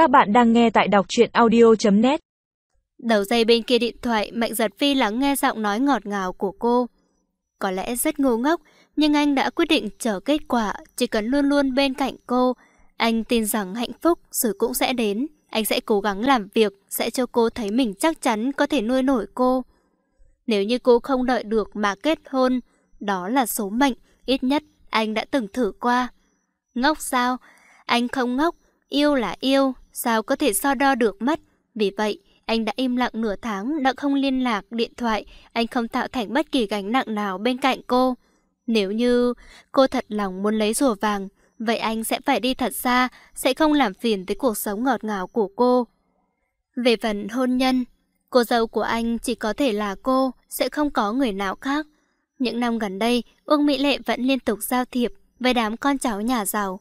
Các bạn đang nghe tại đọc truyện audio.net Đầu dây bên kia điện thoại, Mạnh Giật Phi lắng nghe giọng nói ngọt ngào của cô. Có lẽ rất ngu ngốc, nhưng anh đã quyết định chờ kết quả, chỉ cần luôn luôn bên cạnh cô. Anh tin rằng hạnh phúc rồi cũng sẽ đến. Anh sẽ cố gắng làm việc, sẽ cho cô thấy mình chắc chắn có thể nuôi nổi cô. Nếu như cô không đợi được mà kết hôn, đó là số mệnh, ít nhất anh đã từng thử qua. Ngốc sao? Anh không ngốc, yêu là yêu, sao có thể so đo được mất. Vì vậy, anh đã im lặng nửa tháng, đã không liên lạc, điện thoại, anh không tạo thành bất kỳ gánh nặng nào bên cạnh cô. Nếu như cô thật lòng muốn lấy rùa vàng, vậy anh sẽ phải đi thật xa, sẽ không làm phiền tới cuộc sống ngọt ngào của cô. Về phần hôn nhân, cô dâu của anh chỉ có thể là cô, sẽ không có người nào khác. Những năm gần đây, Uông Mỹ Lệ vẫn liên tục giao thiệp với đám con cháu nhà giàu.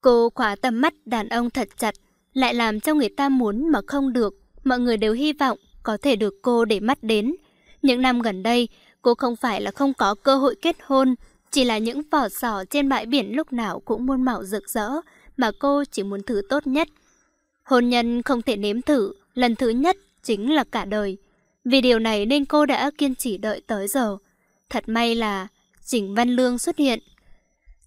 Cô khóa tầm mắt đàn ông thật chặt, lại làm cho người ta muốn mà không được. Mọi người đều hy vọng có thể được cô để mắt đến. Những năm gần đây, cô không phải là không có cơ hội kết hôn, chỉ là những vỏ sò trên bãi biển lúc nào cũng muôn màu rực rỡ, mà cô chỉ muốn thử tốt nhất. Hôn nhân không thể nếm thử, lần thứ nhất chính là cả đời. Vì điều này nên cô đã kiên trì đợi tới giờ. Thật may là Trình Văn Lương xuất hiện.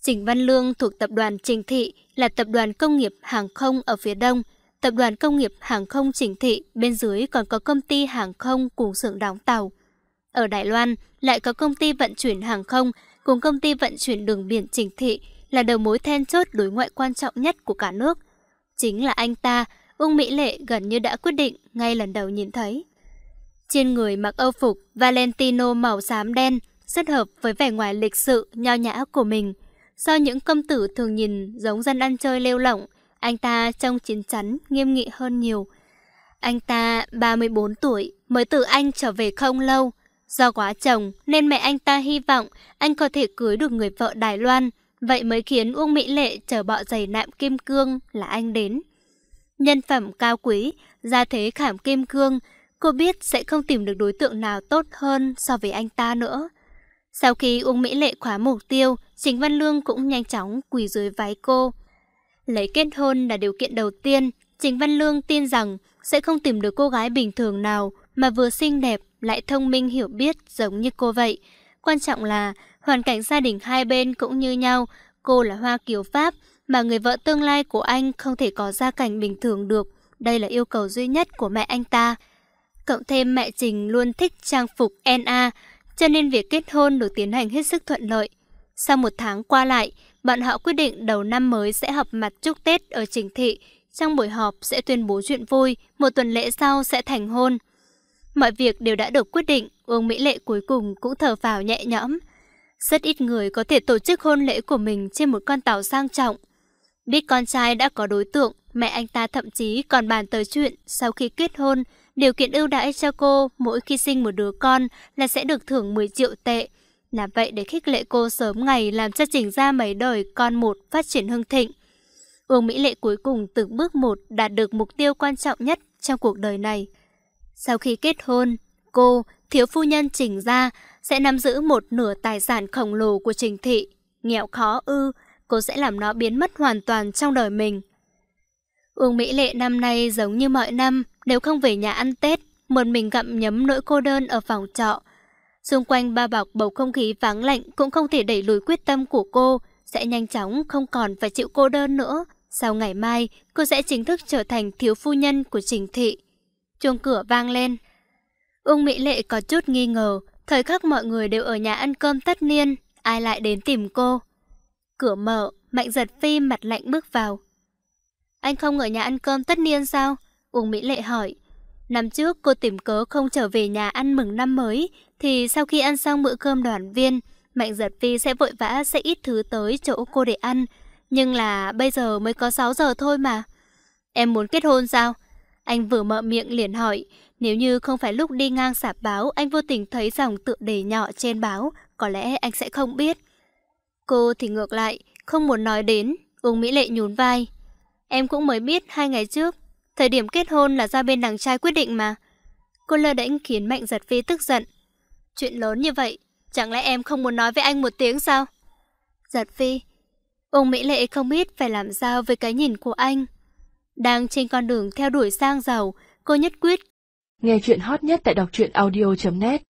Trình Văn Lương thuộc tập đoàn Trình Thị là tập đoàn công nghiệp hàng không ở phía đông. Tập đoàn công nghiệp hàng không Trình Thị bên dưới còn có công ty hàng không cùng xưởng đóng tàu. Ở Đài Loan lại có công ty vận chuyển hàng không cùng công ty vận chuyển đường biển Trình Thị là đầu mối then chốt đối ngoại quan trọng nhất của cả nước. Chính là anh ta, Ung Mỹ Lệ gần như đã quyết định ngay lần đầu nhìn thấy. Trên người mặc âu phục Valentino màu xám đen, rất hợp với vẻ ngoài lịch sự, nho nhã của mình. Do những công tử thường nhìn giống dân ăn chơi lêu lỏng, anh ta trông chín chắn, nghiêm nghị hơn nhiều. Anh ta 34 tuổi, mới từ Anh trở về không lâu. Do quá chồng nên mẹ anh ta hy vọng anh có thể cưới được người vợ Đài Loan. Vậy mới khiến Uông Mỹ Lệ chở bọ giày nạm kim cương là anh đến. Nhân phẩm cao quý, gia thế khảm kim cương, cô biết sẽ không tìm được đối tượng nào tốt hơn so với anh ta nữa. Sau khi Uông Mỹ Lệ khóa mục tiêu, Trình Văn Lương cũng nhanh chóng quỳ dưới váy cô. Lấy kết hôn là điều kiện đầu tiên, Trình Văn Lương tin rằng sẽ không tìm được cô gái bình thường nào mà vừa xinh đẹp lại thông minh hiểu biết giống như cô vậy. Quan trọng là hoàn cảnh gia đình hai bên cũng như nhau, cô là Hoa Kiều Pháp mà người vợ tương lai của anh không thể có gia cảnh bình thường được. Đây là yêu cầu duy nhất của mẹ anh ta. Cộng thêm mẹ Trình luôn thích trang phục NA, cho nên việc kết hôn được tiến hành hết sức thuận lợi. Sau một tháng qua lại, bọn họ quyết định đầu năm mới sẽ họp mặt chúc Tết ở Trình Thị. Trong buổi họp sẽ tuyên bố chuyện vui, một tuần lễ sau sẽ thành hôn. Mọi việc đều đã được quyết định, Uông Mỹ Lệ cuối cùng cũng thở vào nhẹ nhõm. Rất ít người có thể tổ chức hôn lễ của mình trên một con tàu sang trọng. Biết con trai đã có đối tượng, mẹ anh ta thậm chí còn bàn tới chuyện sau khi kết hôn, điều kiện ưu đãi cho cô mỗi khi sinh một đứa con là sẽ được thưởng 10 triệu tệ. Là vậy để khích lệ cô sớm ngày làm cho chỉnh ra mấy đời con một phát triển hưng thịnh. Uông Mỹ Lệ cuối cùng từng bước một đạt được mục tiêu quan trọng nhất trong cuộc đời này. Sau khi kết hôn, cô, thiếu phu nhân Trình Gia, sẽ nắm giữ một nửa tài sản khổng lồ của Trình Thị. Nghèo khó ư, cô sẽ làm nó biến mất hoàn toàn trong đời mình. Uông Mỹ Lệ năm nay giống như mọi năm, nếu không về nhà ăn Tết, một mình gặm nhấm nỗi cô đơn ở phòng trọ. Xung quanh ba bọc bầu không khí vắng lạnh cũng không thể đẩy lùi quyết tâm của cô, sẽ nhanh chóng không còn phải chịu cô đơn nữa. Sau ngày mai, cô sẽ chính thức trở thành thiếu phu nhân của Trình Thị. Chuông cửa vang lên. Ung Mỹ Lệ có chút nghi ngờ, thời khắc mọi người đều ở nhà ăn cơm tất niên, ai lại đến tìm cô. Cửa mở, Mạnh giật phi mặt lạnh bước vào. Anh không ở nhà ăn cơm tất niên sao? Uông Mỹ Lệ hỏi. Năm trước cô tìm cớ không trở về nhà ăn mừng năm mới, thì sau khi ăn xong bữa cơm đoàn viên, Mạnh giật phi sẽ vội vã sẽ ít thứ tới chỗ cô để ăn. Nhưng là bây giờ mới có 6 giờ thôi mà. Em muốn kết hôn sao? Anh vừa mở miệng liền hỏi. Nếu như không phải lúc đi ngang sạp báo, anh vô tình thấy dòng tựa đề nhỏ trên báo, có lẽ anh sẽ không biết. Cô thì ngược lại, không muốn nói đến. Uông Mỹ Lệ nhún vai. Em cũng mới biết hai ngày trước, thời điểm kết hôn là do bên đàn trai quyết định mà. Cô lơ đễnh khiến Mạnh giật phi tức giận. Chuyện lớn như vậy, chẳng lẽ em không muốn nói với anh một tiếng sao? Giật phi, ông Mỹ Lệ không biết phải làm sao với cái nhìn của anh. Đang trên con đường theo đuổi sang giàu, cô nhất quyết. Nghe chuyện hot nhất tại đọc truyện audio.net